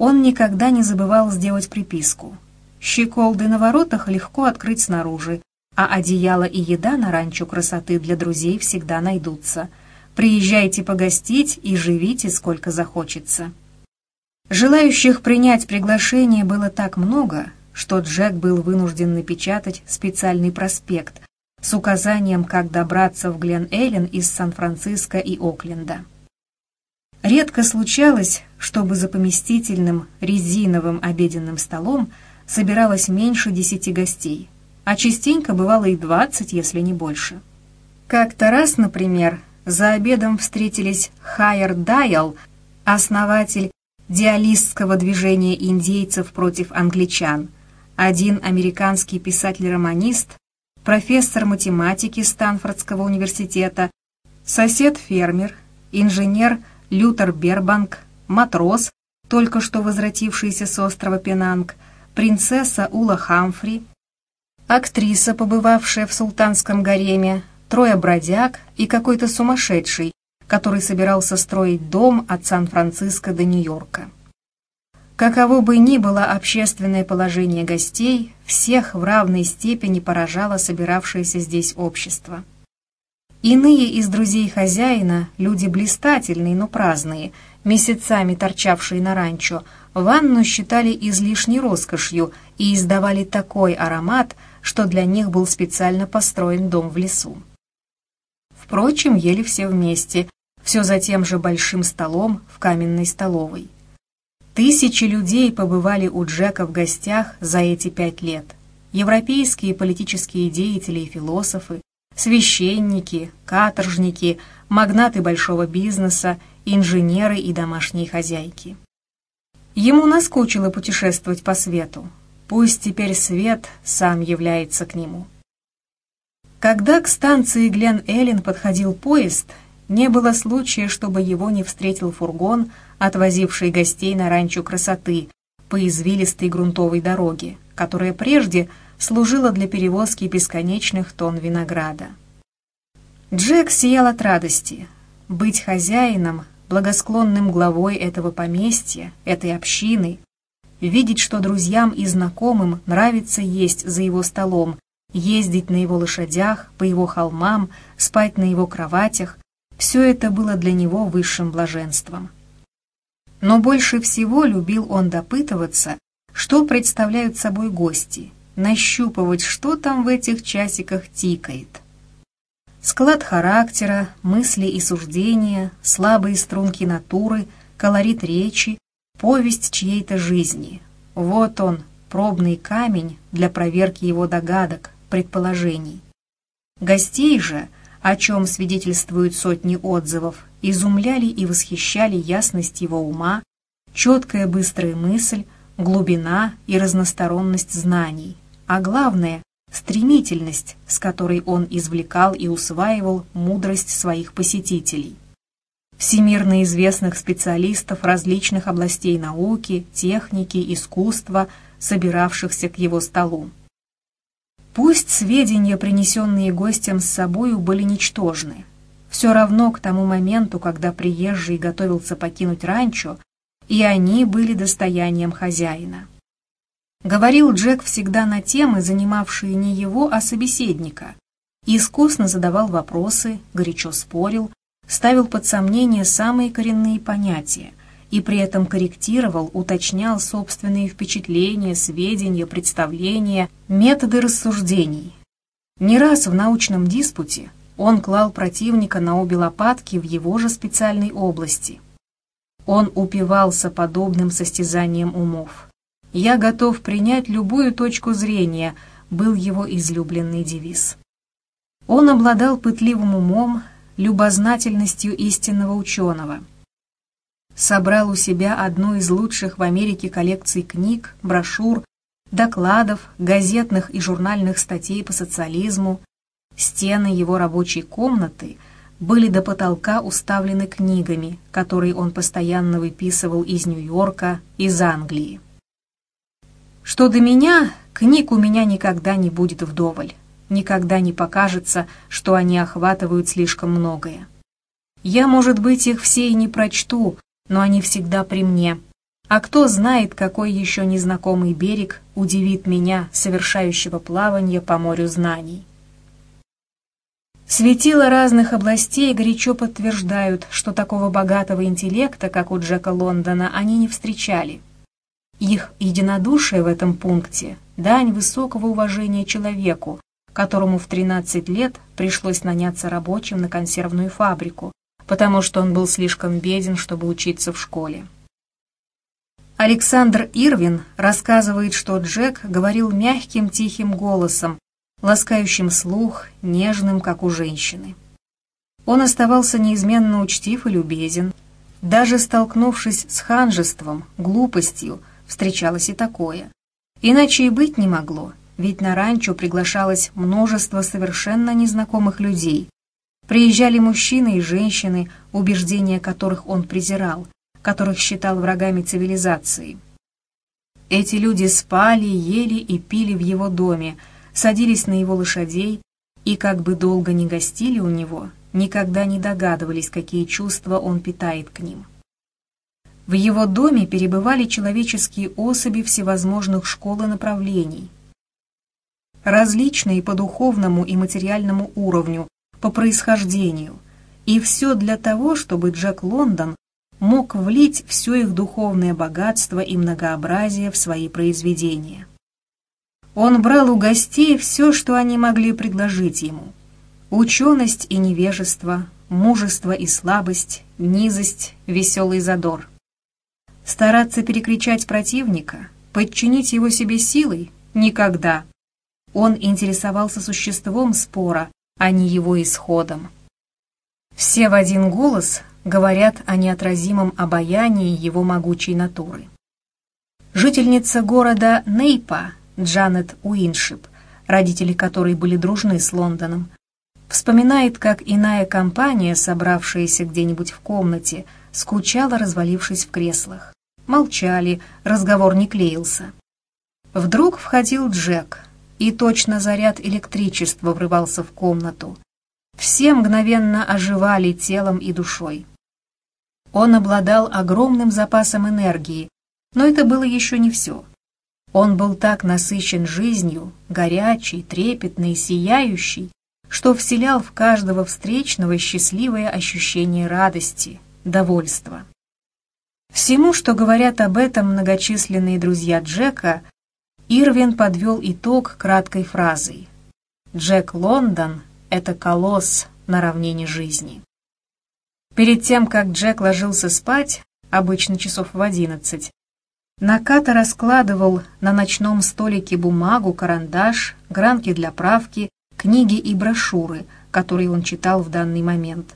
Он никогда не забывал сделать приписку. Щеколды на воротах легко открыть снаружи, а одеяло и еда на ранчо красоты для друзей всегда найдутся. Приезжайте погостить и живите сколько захочется. Желающих принять приглашение было так много, что Джек был вынужден напечатать специальный проспект, с указанием, как добраться в Глен-Эллен из Сан-Франциско и Окленда. Редко случалось, чтобы за поместительным резиновым обеденным столом собиралось меньше десяти гостей, а частенько бывало и двадцать, если не больше. Как-то раз, например, за обедом встретились Хайер Дайал, основатель диалистского движения индейцев против англичан, один американский писатель-романист, профессор математики Станфордского университета, сосед-фермер, инженер Лютер Бербанк, матрос, только что возвратившийся с острова Пенанг, принцесса Ула Хамфри, актриса, побывавшая в султанском гареме, трое бродяг и какой-то сумасшедший, который собирался строить дом от Сан-Франциско до Нью-Йорка. Каково бы ни было общественное положение гостей, всех в равной степени поражало собиравшееся здесь общество. Иные из друзей хозяина, люди блистательные, но праздные, месяцами торчавшие на ранчо, ванну считали излишней роскошью и издавали такой аромат, что для них был специально построен дом в лесу. Впрочем, ели все вместе, все за тем же большим столом в каменной столовой. Тысячи людей побывали у Джека в гостях за эти пять лет. Европейские политические деятели и философы, священники, каторжники, магнаты большого бизнеса, инженеры и домашние хозяйки. Ему наскучило путешествовать по свету. Пусть теперь свет сам является к нему. Когда к станции Глен-Эллен подходил поезд, не было случая, чтобы его не встретил фургон, отвозивший гостей на ранчо красоты по извилистой грунтовой дороге, которая прежде служила для перевозки бесконечных тонн винограда. Джек сиял от радости. Быть хозяином, благосклонным главой этого поместья, этой общины, видеть, что друзьям и знакомым нравится есть за его столом, ездить на его лошадях, по его холмам, спать на его кроватях, все это было для него высшим блаженством. Но больше всего любил он допытываться, что представляют собой гости, нащупывать, что там в этих часиках тикает. Склад характера, мысли и суждения, слабые струнки натуры, колорит речи, повесть чьей-то жизни. Вот он, пробный камень для проверки его догадок, предположений. Гостей же, о чем свидетельствуют сотни отзывов, изумляли и восхищали ясность его ума, четкая быстрая мысль, глубина и разносторонность знаний, а главное — стремительность, с которой он извлекал и усваивал мудрость своих посетителей. Всемирно известных специалистов различных областей науки, техники, искусства, собиравшихся к его столу. Пусть сведения, принесенные гостям с собою, были ничтожны, все равно к тому моменту, когда приезжий готовился покинуть ранчо, и они были достоянием хозяина. Говорил Джек всегда на темы, занимавшие не его, а собеседника. искусно задавал вопросы, горячо спорил, ставил под сомнение самые коренные понятия и при этом корректировал, уточнял собственные впечатления, сведения, представления, методы рассуждений. Не раз в научном диспуте он клал противника на обе лопатки в его же специальной области. Он упивался подобным состязанием умов. «Я готов принять любую точку зрения», был его излюбленный девиз. Он обладал пытливым умом, любознательностью истинного ученого. Собрал у себя одну из лучших в Америке коллекций книг, брошюр, докладов, газетных и журнальных статей по социализму. Стены его рабочей комнаты были до потолка уставлены книгами, которые он постоянно выписывал из Нью-Йорка, из Англии. Что до меня, книг у меня никогда не будет вдоволь никогда не покажется, что они охватывают слишком многое. Я, может быть, их все и не прочту, но они всегда при мне. А кто знает, какой еще незнакомый берег удивит меня, совершающего плавание по морю знаний. Светила разных областей горячо подтверждают, что такого богатого интеллекта, как у Джека Лондона, они не встречали. Их единодушие в этом пункте – дань высокого уважения человеку, которому в 13 лет пришлось наняться рабочим на консервную фабрику, потому что он был слишком беден, чтобы учиться в школе. Александр Ирвин рассказывает, что Джек говорил мягким тихим голосом, ласкающим слух, нежным, как у женщины. Он оставался неизменно учтив и любезен. Даже столкнувшись с ханжеством, глупостью, встречалось и такое. Иначе и быть не могло, ведь на ранчо приглашалось множество совершенно незнакомых людей. Приезжали мужчины и женщины, убеждения которых он презирал, которых считал врагами цивилизации. Эти люди спали, ели и пили в его доме, садились на его лошадей и, как бы долго ни гостили у него, никогда не догадывались, какие чувства он питает к ним. В его доме перебывали человеческие особи всевозможных школ и направлений – различные по духовному и материальному уровню, по происхождению, и все для того, чтобы Джек Лондон мог влить все их духовное богатство и многообразие в свои произведения. Он брал у гостей все, что они могли предложить ему. Ученость и невежество, мужество и слабость, низость, веселый задор. Стараться перекричать противника, подчинить его себе силой – никогда – он интересовался существом спора, а не его исходом. Все в один голос говорят о неотразимом обаянии его могучей натуры. Жительница города Нейпа, Джанет Уиншип, родители которой были дружны с Лондоном, вспоминает, как иная компания, собравшаяся где-нибудь в комнате, скучала, развалившись в креслах. Молчали, разговор не клеился. Вдруг входил Джек, и точно заряд электричества врывался в комнату. Все мгновенно оживали телом и душой. Он обладал огромным запасом энергии, но это было еще не все. Он был так насыщен жизнью, горячий, трепетный, сияющий, что вселял в каждого встречного счастливое ощущение радости, довольства. Всему, что говорят об этом многочисленные друзья Джека, Ирвин подвел итог краткой фразой. «Джек Лондон — это колосс на равнине жизни». Перед тем, как Джек ложился спать, обычно часов в одиннадцать, Наката раскладывал на ночном столике бумагу, карандаш, гранки для правки, книги и брошюры, которые он читал в данный момент,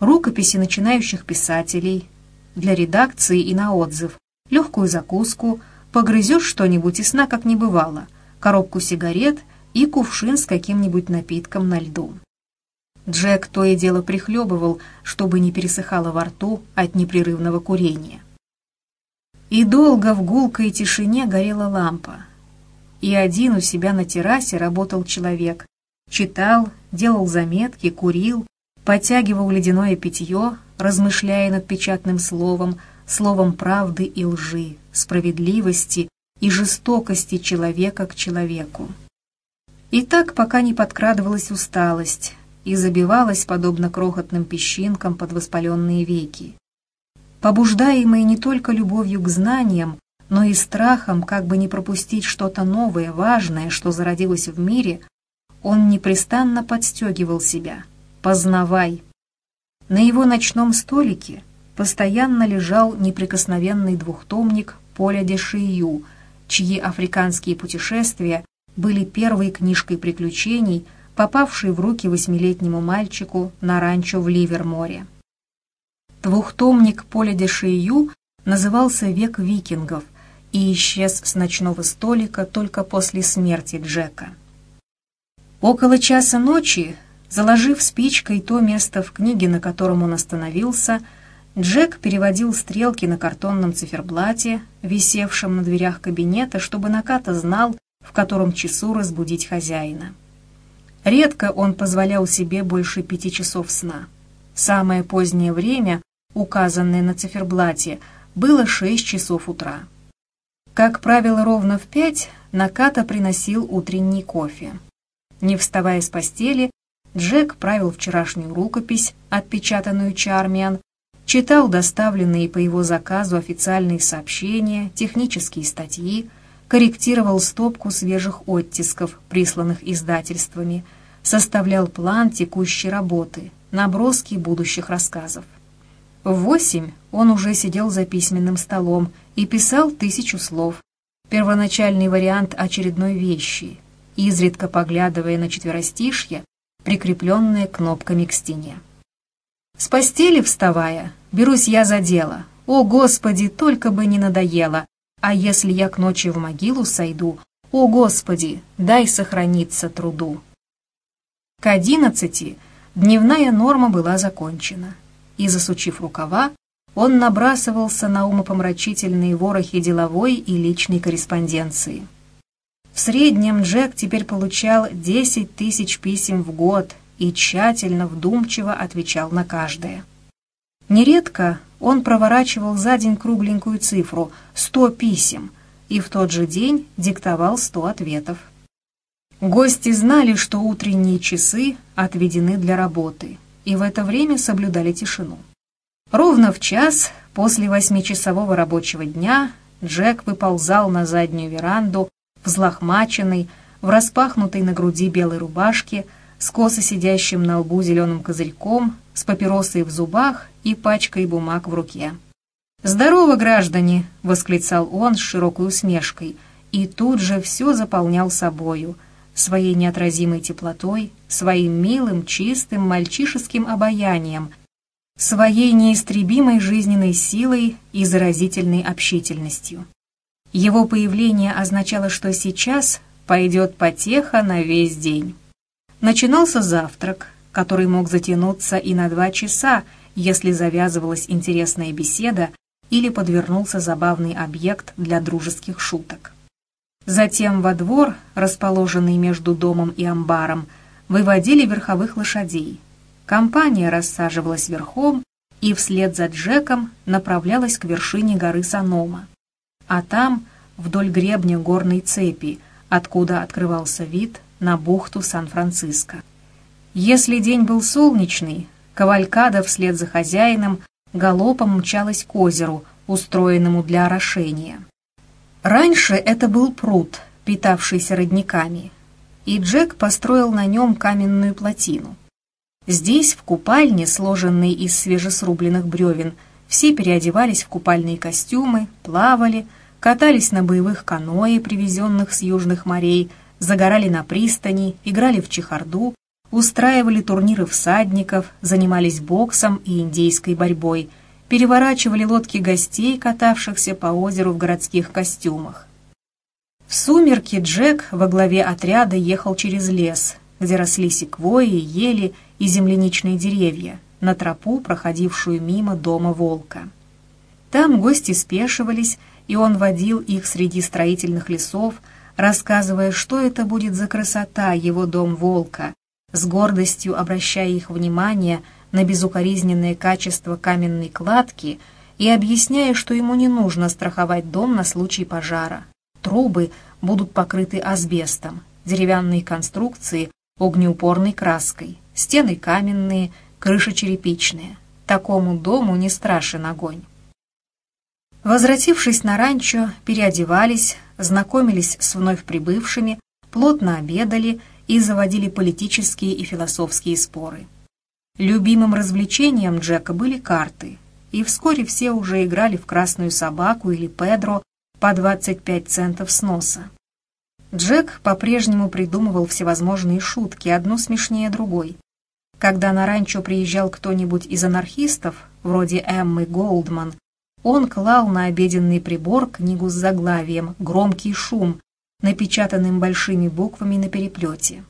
рукописи начинающих писателей, для редакции и на отзыв, легкую закуску, Погрызешь что-нибудь и сна как не бывало, коробку сигарет и кувшин с каким-нибудь напитком на льду. Джек то и дело прихлебывал, чтобы не пересыхало во рту от непрерывного курения. И долго в гулкой тишине горела лампа. И один у себя на террасе работал человек. Читал, делал заметки, курил, подтягивал ледяное питье, размышляя над печатным словом, словом правды и лжи, справедливости и жестокости человека к человеку. И так, пока не подкрадывалась усталость и забивалась, подобно крохотным песчинкам, под воспаленные веки. Побуждаемый не только любовью к знаниям, но и страхом, как бы не пропустить что-то новое, важное, что зародилось в мире, он непрестанно подстегивал себя. «Познавай!» На его ночном столике постоянно лежал неприкосновенный двухтомник Поля де Шию, чьи африканские путешествия были первой книжкой приключений, попавшей в руки восьмилетнему мальчику на ранчо в Ливерморе. Двухтомник Поля де Шию назывался «Век викингов», и исчез с ночного столика только после смерти Джека. Около часа ночи, заложив спичкой то место в книге, на котором он остановился, Джек переводил стрелки на картонном циферблате, висевшем на дверях кабинета, чтобы Наката знал, в котором часу разбудить хозяина. Редко он позволял себе больше пяти часов сна. Самое позднее время, указанное на циферблате, было шесть часов утра. Как правило, ровно в пять Наката приносил утренний кофе. Не вставая с постели, Джек правил вчерашнюю рукопись, отпечатанную Чармиан, читал доставленные по его заказу официальные сообщения, технические статьи, корректировал стопку свежих оттисков, присланных издательствами, составлял план текущей работы, наброски будущих рассказов. В восемь он уже сидел за письменным столом и писал тысячу слов. Первоначальный вариант очередной вещи, изредка поглядывая на четверостишье, прикрепленные кнопками к стене. С постели вставая, берусь я за дело. О, Господи, только бы не надоело. А если я к ночи в могилу сойду, о, Господи, дай сохраниться труду. К одиннадцати дневная норма была закончена и, засучив рукава, он набрасывался на умопомрачительные ворохи деловой и личной корреспонденции. В среднем Джек теперь получал 10 тысяч писем в год и тщательно, вдумчиво отвечал на каждое. Нередко он проворачивал за день кругленькую цифру — 100 писем, и в тот же день диктовал 100 ответов. Гости знали, что утренние часы отведены для работы — и в это время соблюдали тишину. Ровно в час после восьмичасового рабочего дня Джек выползал на заднюю веранду, взлохмаченный, в распахнутой на груди белой рубашке, с косо сидящим на лбу зеленым козырьком, с папиросой в зубах и пачкой бумаг в руке. «Здорово, граждане!» — восклицал он с широкой усмешкой, и тут же все заполнял собою — своей неотразимой теплотой, своим милым, чистым, мальчишеским обаянием, своей неистребимой жизненной силой и заразительной общительностью. Его появление означало, что сейчас пойдет потеха на весь день. Начинался завтрак, который мог затянуться и на два часа, если завязывалась интересная беседа или подвернулся забавный объект для дружеских шуток. Затем во двор, расположенный между домом и амбаром, выводили верховых лошадей. Компания рассаживалась верхом и вслед за Джеком направлялась к вершине горы Санома. А там, вдоль гребня горной цепи, откуда открывался вид на бухту Сан-Франциско. Если день был солнечный, кавалькада вслед за хозяином галопом мчалась к озеру, устроенному для орошения. Раньше это был пруд, питавшийся родниками, и Джек построил на нем каменную плотину. Здесь, в купальне, сложенной из свежесрубленных бревен, все переодевались в купальные костюмы, плавали, катались на боевых каноэ, привезенных с южных морей, загорали на пристани, играли в чехарду, устраивали турниры всадников, занимались боксом и индейской борьбой – переворачивали лодки гостей, катавшихся по озеру в городских костюмах. В сумерки Джек во главе отряда ехал через лес, где росли секвои, ели и земляничные деревья, на тропу, проходившую мимо дома волка. Там гости спешивались, и он водил их среди строительных лесов, рассказывая, что это будет за красота его дом волка, с гордостью обращая их внимание – на безукоризненное качество каменной кладки и объясняя, что ему не нужно страховать дом на случай пожара. Трубы будут покрыты асбестом, деревянные конструкции огнеупорной краской, стены каменные, крыша черепичная. Такому дому не страшен огонь. Возвратившись на ранчо, переодевались, знакомились с вновь прибывшими, плотно обедали и заводили политические и философские споры. Любимым развлечением Джека были карты, и вскоре все уже играли в красную собаку или Педро по 25 центов с носа. Джек по-прежнему придумывал всевозможные шутки, одну смешнее другой. Когда на ранчо приезжал кто-нибудь из анархистов, вроде Эммы Голдман, он клал на обеденный прибор книгу с заглавием «Громкий шум», напечатанным большими буквами на переплете.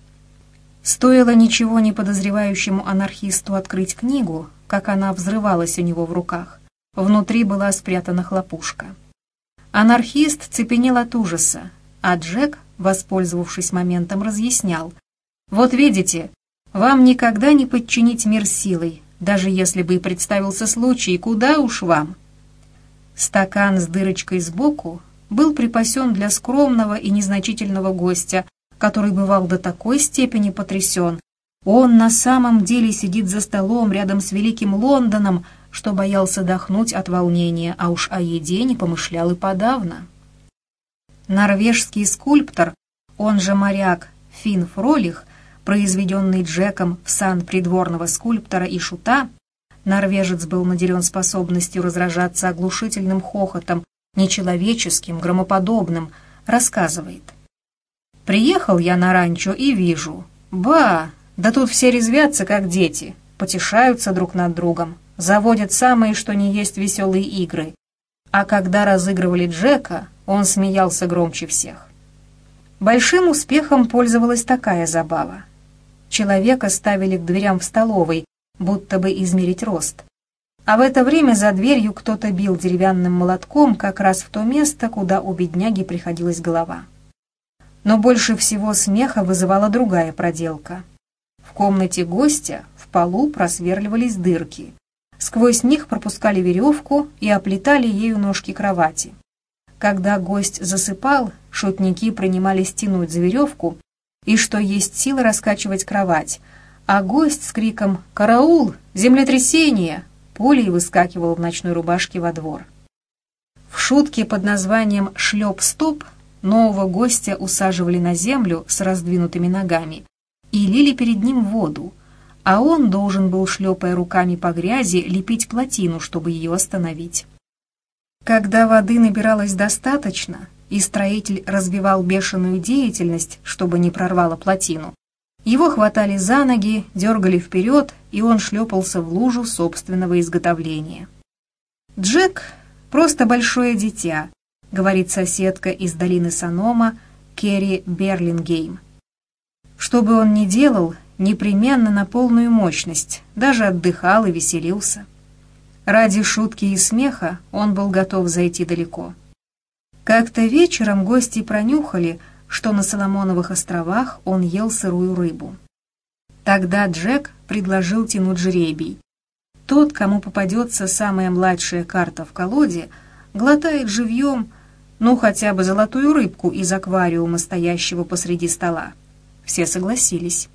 Стоило ничего не подозревающему анархисту открыть книгу, как она взрывалась у него в руках. Внутри была спрятана хлопушка. Анархист цепенел от ужаса, а Джек, воспользовавшись моментом, разъяснял. «Вот видите, вам никогда не подчинить мир силой, даже если бы и представился случай, куда уж вам». Стакан с дырочкой сбоку был припасен для скромного и незначительного гостя, который бывал до такой степени потрясен. Он на самом деле сидит за столом рядом с Великим Лондоном, что боялся дохнуть от волнения, а уж о еде не помышлял и подавно. Норвежский скульптор, он же моряк Фин Фролих, произведенный Джеком в сан придворного скульптора и шута, норвежец был наделен способностью разражаться оглушительным хохотом, нечеловеческим, громоподобным, рассказывает. «Приехал я на ранчо и вижу. Ба! Да тут все резвятся, как дети, потешаются друг над другом, заводят самые что ни есть веселые игры. А когда разыгрывали Джека, он смеялся громче всех. Большим успехом пользовалась такая забава. Человека ставили к дверям в столовой, будто бы измерить рост. А в это время за дверью кто-то бил деревянным молотком как раз в то место, куда у бедняги приходилась голова. Но больше всего смеха вызывала другая проделка. В комнате гостя в полу просверливались дырки. Сквозь них пропускали веревку и оплетали ею ножки кровати. Когда гость засыпал, шутники принимались тянуть за веревку и, что есть силы, раскачивать кровать, а гость с криком «Караул! Землетрясение!» пулей выскакивал в ночной рубашке во двор. В шутке под названием «Шлеп-стоп» нового гостя усаживали на землю с раздвинутыми ногами и лили перед ним воду, а он должен был, шлепая руками по грязи, лепить плотину, чтобы ее остановить. Когда воды набиралось достаточно, и строитель развивал бешеную деятельность, чтобы не прорвало плотину, его хватали за ноги, дергали вперед, и он шлепался в лужу собственного изготовления. «Джек — просто большое дитя», — говорит соседка из долины Санома Керри Берлингейм. Что бы он ни делал, непременно на полную мощность, даже отдыхал и веселился. Ради шутки и смеха он был готов зайти далеко. Как-то вечером гости пронюхали, что на Соломоновых островах он ел сырую рыбу. Тогда Джек предложил тянуть жребий. Тот, кому попадется самая младшая карта в колоде, глотает живьем, ну, хотя бы золотую рыбку из аквариума, стоящего посреди стола. Все согласились.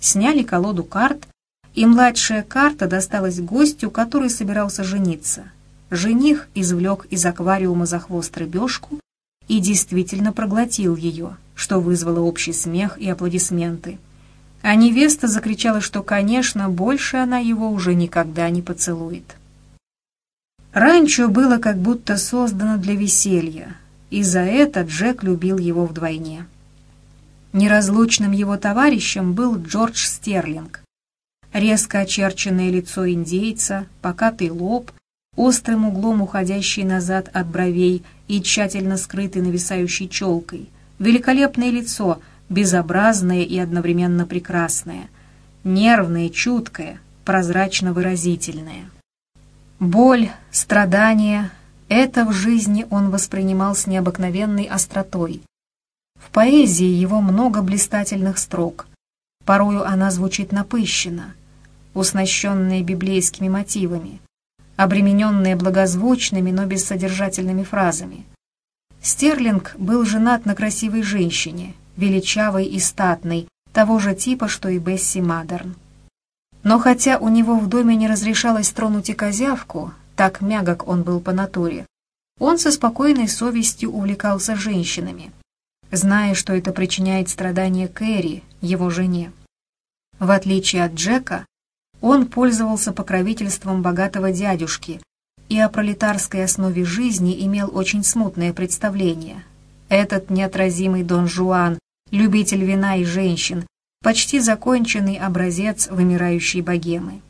Сняли колоду карт и младшая карта досталась гостю, который собирался жениться. Жених извлек из аквариума за хвост рыбешку и действительно проглотил ее, что вызвало общий смех и аплодисменты. А невеста закричала, что, конечно, больше она его уже никогда не поцелует. Ранчо было как будто создано для веселья, и за это Джек любил его вдвойне. Неразлучным его товарищем был Джордж Стерлинг, резко очерченное лицо индейца, покатый лоб, острым углом уходящий назад от бровей и тщательно скрытый нависающей челкой, великолепное лицо, безобразное и одновременно прекрасное, нервное, чуткое, прозрачно-выразительное. Боль, страдания — это в жизни он воспринимал с необыкновенной остротой. В поэзии его много блистательных строк. Порою она звучит напыщенно — уснащенные библейскими мотивами, обремененные благозвучными, но бессодержательными фразами. Стерлинг был женат на красивой женщине, величавый и статный, того же типа, что и Бесси Мадерн. Но хотя у него в доме не разрешалось тронуть и козявку, так мягок он был по натуре, он со спокойной совестью увлекался женщинами, зная, что это причиняет страдания Кэрри, его жене. В отличие от Джека, он пользовался покровительством богатого дядюшки и о пролетарской основе жизни имел очень смутное представление. Этот неотразимый Дон Жуан, любитель вина и женщин, почти законченный образец вымирающей богемы.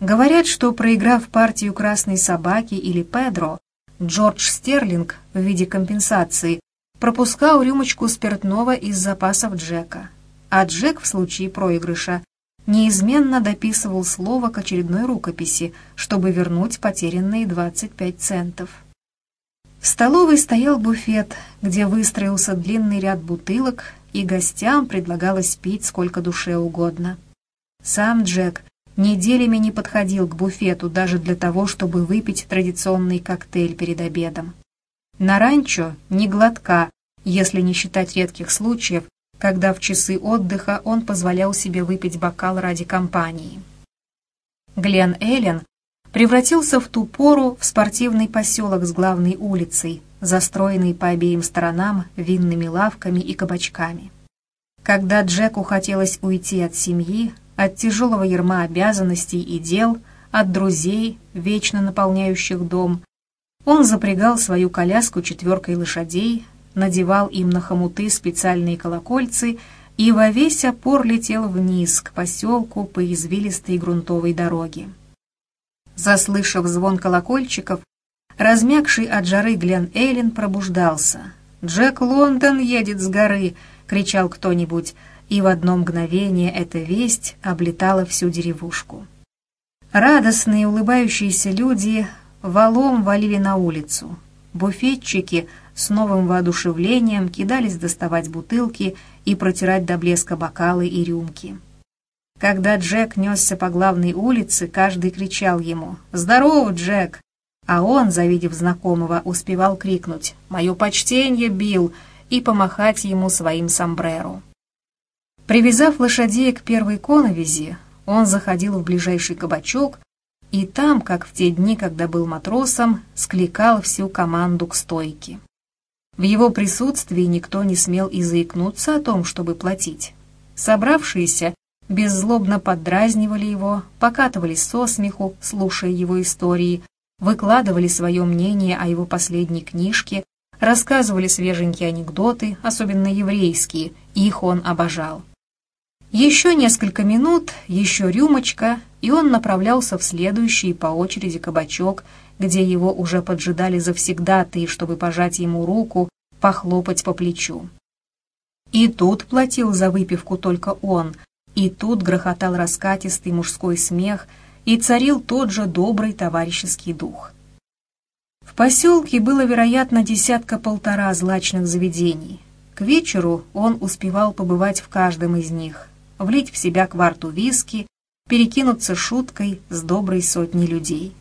Говорят, что проиграв партию «Красной собаки» или «Педро», Джордж Стерлинг в виде компенсации пропускал рюмочку спиртного из запасов Джека, а Джек в случае проигрыша неизменно дописывал слово к очередной рукописи, чтобы вернуть потерянные 25 центов. В столовой стоял буфет, где выстроился длинный ряд бутылок и гостям предлагалось пить сколько душе угодно. Сам Джек неделями не подходил к буфету даже для того, чтобы выпить традиционный коктейль перед обедом. На ранчо ни глотка, если не считать редких случаев, когда в часы отдыха он позволял себе выпить бокал ради компании. Глен Эллен превратился в ту пору в спортивный поселок с главной улицей, застроенный по обеим сторонам винными лавками и кабачками. Когда Джеку хотелось уйти от семьи, от тяжелого ярма обязанностей и дел, от друзей, вечно наполняющих дом, он запрягал свою коляску четверкой лошадей, надевал им на хомуты специальные колокольцы и во весь опор летел вниз к поселку по извилистой грунтовой дороге. Заслышав звон колокольчиков, Размягший от жары Глен Эйлин пробуждался. «Джек Лондон едет с горы!» — кричал кто-нибудь, и в одно мгновение эта весть облетала всю деревушку. Радостные улыбающиеся люди валом валили на улицу. Буфетчики с новым воодушевлением кидались доставать бутылки и протирать до блеска бокалы и рюмки. Когда Джек несся по главной улице, каждый кричал ему «Здорово, Джек!» А он, завидев знакомого, успевал крикнуть «Мое почтение, Билл!» и помахать ему своим сомбреро. Привязав лошадей к первой коновизи, он заходил в ближайший кабачок и там, как в те дни, когда был матросом, скликал всю команду к стойке. В его присутствии никто не смел и заикнуться о том, чтобы платить. Собравшиеся беззлобно поддразнивали его, покатывались со смеху, слушая его истории, выкладывали свое мнение о его последней книжке, рассказывали свеженькие анекдоты, особенно еврейские, их он обожал. Еще несколько минут, еще рюмочка, и он направлялся в следующий по очереди кабачок, где его уже поджидали завсегдатые, чтобы пожать ему руку, похлопать по плечу. И тут платил за выпивку только он, и тут грохотал раскатистый мужской смех — и царил тот же добрый товарищеский дух. В поселке было, вероятно, десятка-полтора злачных заведений. К вечеру он успевал побывать в каждом из них, влить в себя кварту виски, перекинуться шуткой с доброй сотней людей.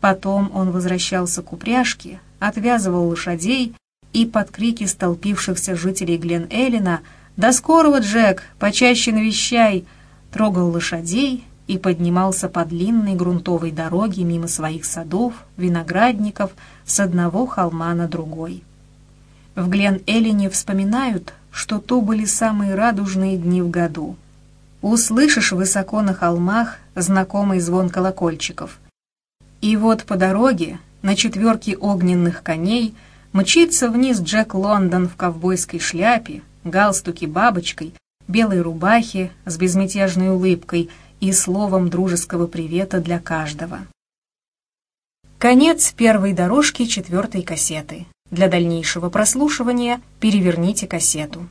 Потом он возвращался к упряжке, отвязывал лошадей и под крики столпившихся жителей Глен-Эллина «До скорого, Джек! Почаще навещай!» трогал лошадей, и поднимался по длинной грунтовой дороге мимо своих садов, виноградников, с одного холма на другой. В Глен-Эллине вспоминают, что то были самые радужные дни в году. Услышишь высоко на холмах знакомый звон колокольчиков. И вот по дороге, на четверке огненных коней, мчится вниз Джек Лондон в ковбойской шляпе, галстуке бабочкой, белой рубахе с безмятежной улыбкой и словом дружеского привета для каждого. Конец первой дорожки четвертой кассеты. Для дальнейшего прослушивания переверните кассету.